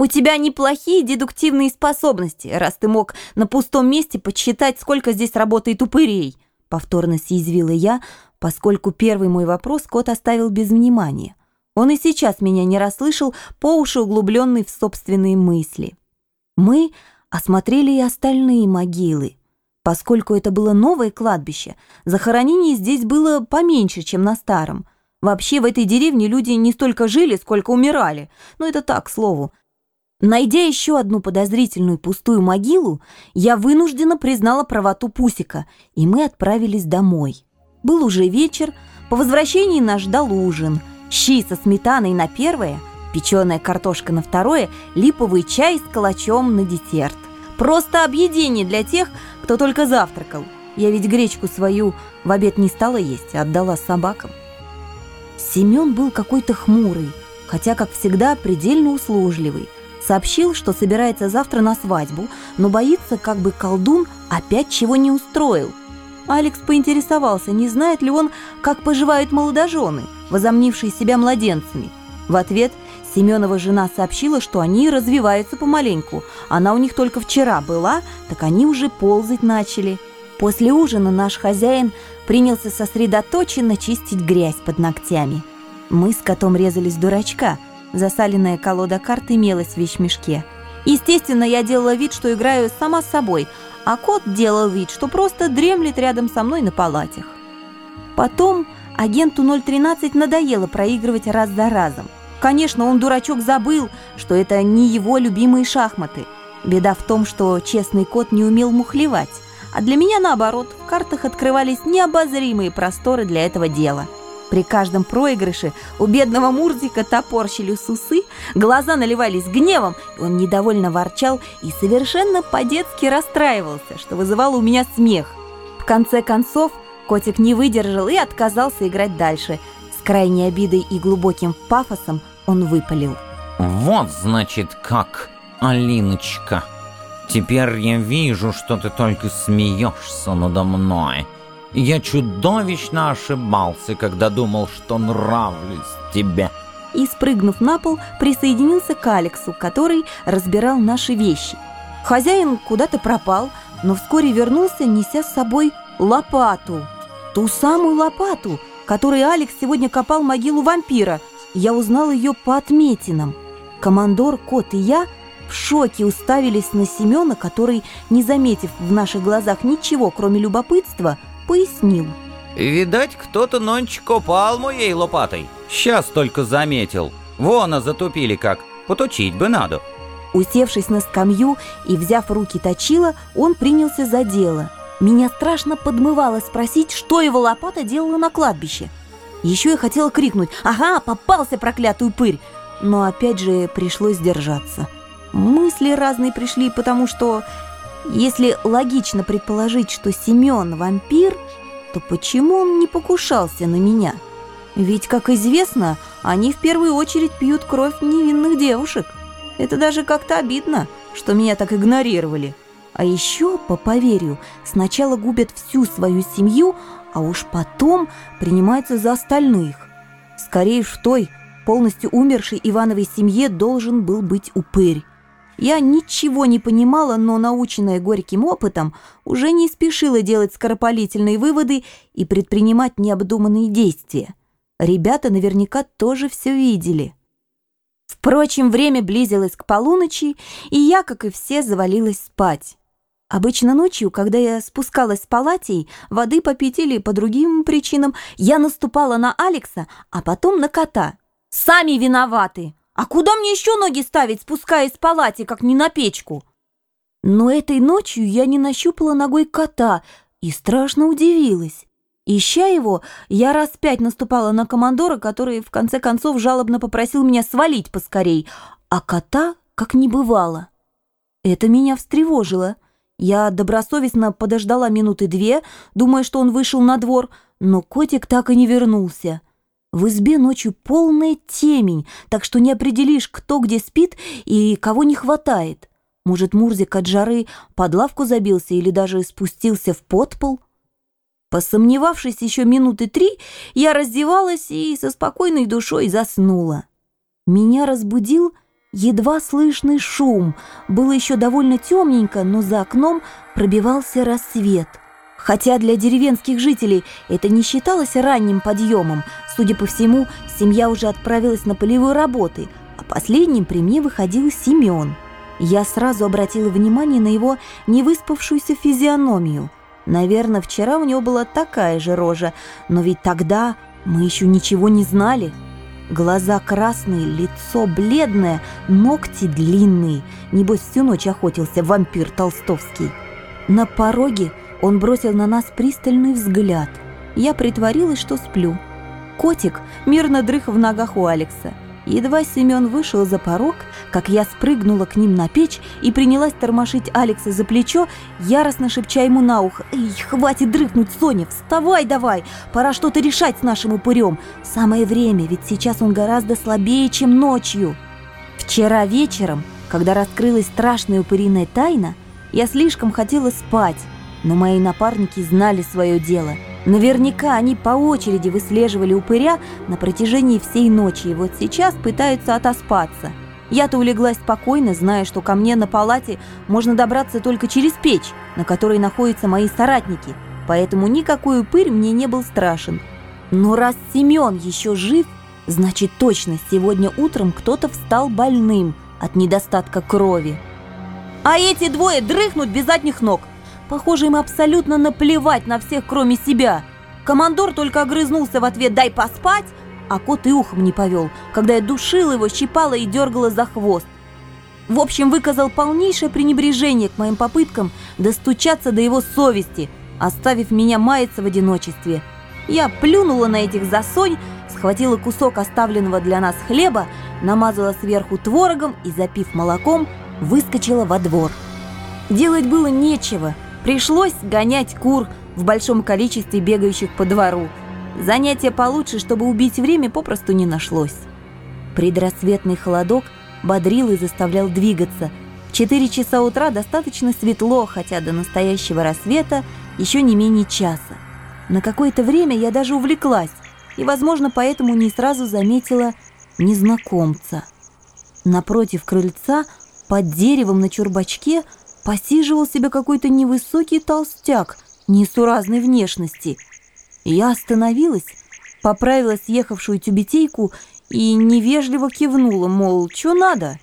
«У тебя неплохие дедуктивные способности, раз ты мог на пустом месте подсчитать, сколько здесь работает упырей», повторно съязвила я, поскольку первый мой вопрос кот оставил без внимания. Он и сейчас меня не расслышал, по уши углубленный в собственные мысли. Мы осмотрели и остальные могилы. Поскольку это было новое кладбище, захоронений здесь было поменьше, чем на старом. Вообще в этой деревне люди не столько жили, сколько умирали. Но это так, к слову. Найдя еще одну подозрительную пустую могилу, я вынужденно признала правоту Пусика, и мы отправились домой. Был уже вечер, по возвращении нас ждал ужин – щи со сметаной на первое, печеная картошка на второе, липовый чай с калачом на десерт. Просто объедение для тех, кто только завтракал. Я ведь гречку свою в обед не стала есть, а отдала собакам. Семен был какой-то хмурый, хотя, как всегда, предельно услужливый. Сообщил, что собирается завтра на свадьбу, но боится, как бы колдун опять чего не устроил. Алекс поинтересовался, не знает ли он, как поживают молодожены – возомнившие себя младенцами. В ответ Семенова жена сообщила, что они развиваются помаленьку. Она у них только вчера была, так они уже ползать начали. После ужина наш хозяин принялся сосредоточенно чистить грязь под ногтями. Мы с котом резались дурачка. Засаленная колода карт имелась в вещмешке. Естественно, я делала вид, что играю сама с собой, а кот делал вид, что просто дремлет рядом со мной на палатях. Потом Агенту 013 надоело проигрывать раз за разом. Конечно, он, дурачок, забыл, что это не его любимые шахматы. Беда в том, что честный кот не умел мухлевать. А для меня, наоборот, в картах открывались необозримые просторы для этого дела. При каждом проигрыше у бедного Мурзика топорщились усы, глаза наливались гневом, и он недовольно ворчал и совершенно по-детски расстраивался, что вызывало у меня смех. В конце концов, Котик не выдержал и отказался играть дальше. С крайней обидой и глубоким пафосом он выпалил. «Вот, значит, как, Алиночка. Теперь я вижу, что ты только смеешься надо мной. Я чудовищно ошибался, когда думал, что нравлюсь тебе». И, спрыгнув на пол, присоединился к Алексу, который разбирал наши вещи. Хозяин куда-то пропал, но вскоре вернулся, неся с собой лопату. Ту самую лопату, которой Алекс сегодня копал могилу вампира. Я узнал ее по отметинам. Командор, кот и я в шоке уставились на Семена, который, не заметив в наших глазах ничего, кроме любопытства, пояснил. «Видать, кто-то нонче копал моей лопатой. Сейчас только заметил. Вон, а затупили как. Поточить бы надо». Усевшись на скамью и взяв руки точила, он принялся за дело – меня страшно подмывало спросить, что его лопата делала на кладбище. Еще я хотела крикнуть «Ага, попался проклятый упырь!» Но опять же пришлось держаться. Мысли разные пришли, потому что если логично предположить, что Семен вампир, то почему он не покушался на меня? Ведь, как известно, они в первую очередь пьют кровь невинных девушек. Это даже как-то обидно, что меня так игнорировали. А еще, по поверью, сначала губят всю свою семью, а уж потом принимаются за остальных. Скорее в той, полностью умершей Ивановой семье должен был быть упырь. Я ничего не понимала, но, наученная горьким опытом, уже не спешила делать скоропалительные выводы и предпринимать необдуманные действия. Ребята наверняка тоже все видели. Впрочем, время близилось к полуночи, и я, как и все, завалилась спать. Обычно ночью, когда я спускалась с палатей, воды попить или по другим причинам, я наступала на Алекса, а потом на кота. «Сами виноваты! А куда мне еще ноги ставить, спускаясь с палати, как не на печку?» Но этой ночью я не нащупала ногой кота и страшно удивилась. Ища его, я раз пять наступала на командора, который в конце концов жалобно попросил меня свалить поскорей, а кота как не бывало. Это меня встревожило. Я добросовестно подождала минуты две, думая, что он вышел на двор, но котик так и не вернулся. В избе ночью полная темень, так что не определишь, кто где спит и кого не хватает. Может, Мурзик от жары под лавку забился или даже спустился в подпол? Посомневавшись еще минуты три, я раздевалась и со спокойной душой заснула. Меня разбудил едва слышный шум. Было еще довольно темненько, но за окном пробивался рассвет. Хотя для деревенских жителей это не считалось ранним подъемом. Судя по всему, семья уже отправилась на полевые работы, а последним при мне выходил Семен. Я сразу обратила внимание на его невыспавшуюся физиономию. Наверное, вчера у него была такая же рожа, но ведь тогда мы еще ничего не знали. Глаза красные, лицо бледное, ногти длинные. Небось, всю ночь охотился вампир толстовский. На пороге он бросил на нас пристальный взгляд. Я притворилась, что сплю. Котик мирно дрых в ногах у Алекса. Едва Семен вышел за порог, как я спрыгнула к ним на печь и принялась тормошить Алекса за плечо, яростно шепча ему на ухо. «Эй, хватит дрыхнуть, Соня, вставай давай! Пора что-то решать с нашим упырем. Самое время, ведь сейчас он гораздо слабее, чем ночью». Вчера вечером, когда раскрылась страшная упыриная тайна, я слишком хотела спать, но мои напарники знали свое дело. Наверняка они по очереди выслеживали упыря на протяжении всей ночи и вот сейчас пытаются отоспаться. Я-то улеглась спокойно, зная, что ко мне на палате можно добраться только через печь, на которой находятся мои соратники, поэтому никакой упырь мне не был страшен. Но раз Семен еще жив, значит точно сегодня утром кто-то встал больным от недостатка крови. А эти двое дрыхнут без задних ног – Похоже, им абсолютно наплевать на всех, кроме себя. Командор только огрызнулся в ответ «дай поспать», а кот и ухом не повел, когда я душила его, щипала и дергала за хвост. В общем, выказал полнейшее пренебрежение к моим попыткам достучаться до его совести, оставив меня маяться в одиночестве. Я плюнула на этих засонь, схватила кусок оставленного для нас хлеба, намазала сверху творогом и, запив молоком, выскочила во двор. Делать было нечего – Пришлось гонять кур в большом количестве бегающих по двору. Занятия получше, чтобы убить время, попросту не нашлось. Предрассветный холодок бодрил и заставлял двигаться. В 4 часа утра достаточно светло, хотя до настоящего рассвета еще не менее часа. На какое-то время я даже увлеклась, и, возможно, поэтому не сразу заметила незнакомца. Напротив крыльца, под деревом на чурбачке – посиживал себе какой-то невысокий толстяк несуразной внешности. Я остановилась, поправила съехавшую тюбетейку и невежливо кивнула, мол, что надо.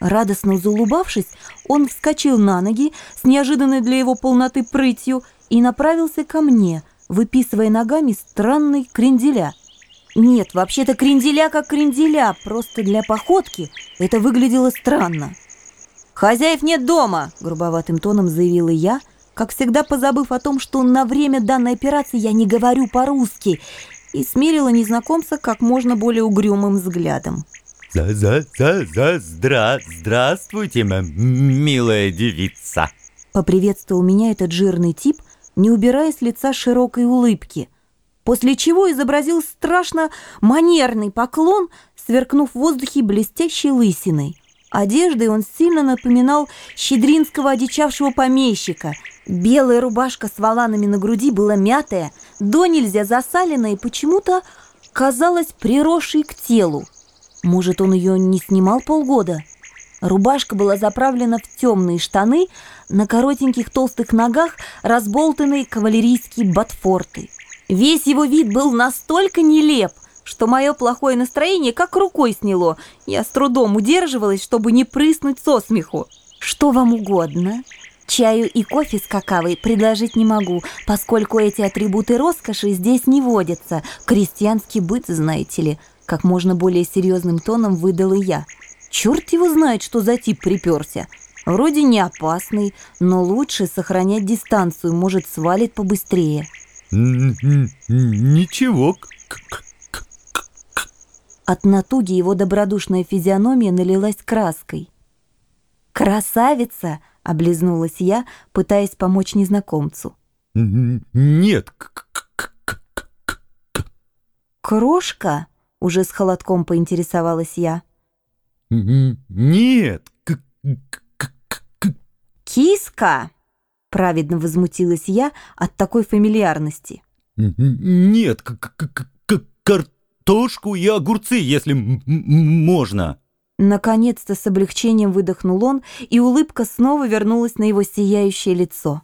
Радостно заулыбавшись, он вскочил на ноги с неожиданной для его полноты прытью и направился ко мне, выписывая ногами странный кренделя. Нет, вообще-то кренделя как кренделя, просто для походки это выглядело странно. «Хозяев нет дома!» – грубоватым тоном заявила я, как всегда позабыв о том, что на время данной операции я не говорю по-русски, и смирила незнакомца как можно более угрюмым взглядом. «За, за, за, за, здра, здравствуйте, милая девица!» Поприветствовал меня этот жирный тип, не убирая с лица широкой улыбки, после чего изобразил страшно манерный поклон, сверкнув в воздухе блестящей лысиной. Одеждой он сильно напоминал щедринского одичавшего помещика. Белая рубашка с воланами на груди была мятая, до нельзя засаленная и почему-то казалась приросшей к телу. Может, он ее не снимал полгода? Рубашка была заправлена в темные штаны, на коротеньких толстых ногах разболтанные кавалерийские ботфорты. Весь его вид был настолько нелеп, что мое плохое настроение как рукой сняло. Я с трудом удерживалась, чтобы не прыснуть со смеху. «Что вам угодно?» Чаю и кофе с какавой предложить не могу, поскольку эти атрибуты роскоши здесь не водятся. Крестьянский быт, знаете ли, как можно более серьезным тоном выдала я. Черт его знает, что за тип приперся. Вроде не опасный, но лучше сохранять дистанцию, может, свалит побыстрее. Ничего, от натуги его добродушная физиономия налилась краской. «Красавица!» — облизнулась я, пытаясь помочь незнакомцу. «Нет!» «Крошка?» — уже с холодком поинтересовалась я. «Нет!» «Киска!» — праведно возмутилась я от такой фамильярности. «Нет, картошка!» Картошку и огурцы, если можно». Наконец-то с облегчением выдохнул он, и улыбка снова вернулась на его сияющее лицо.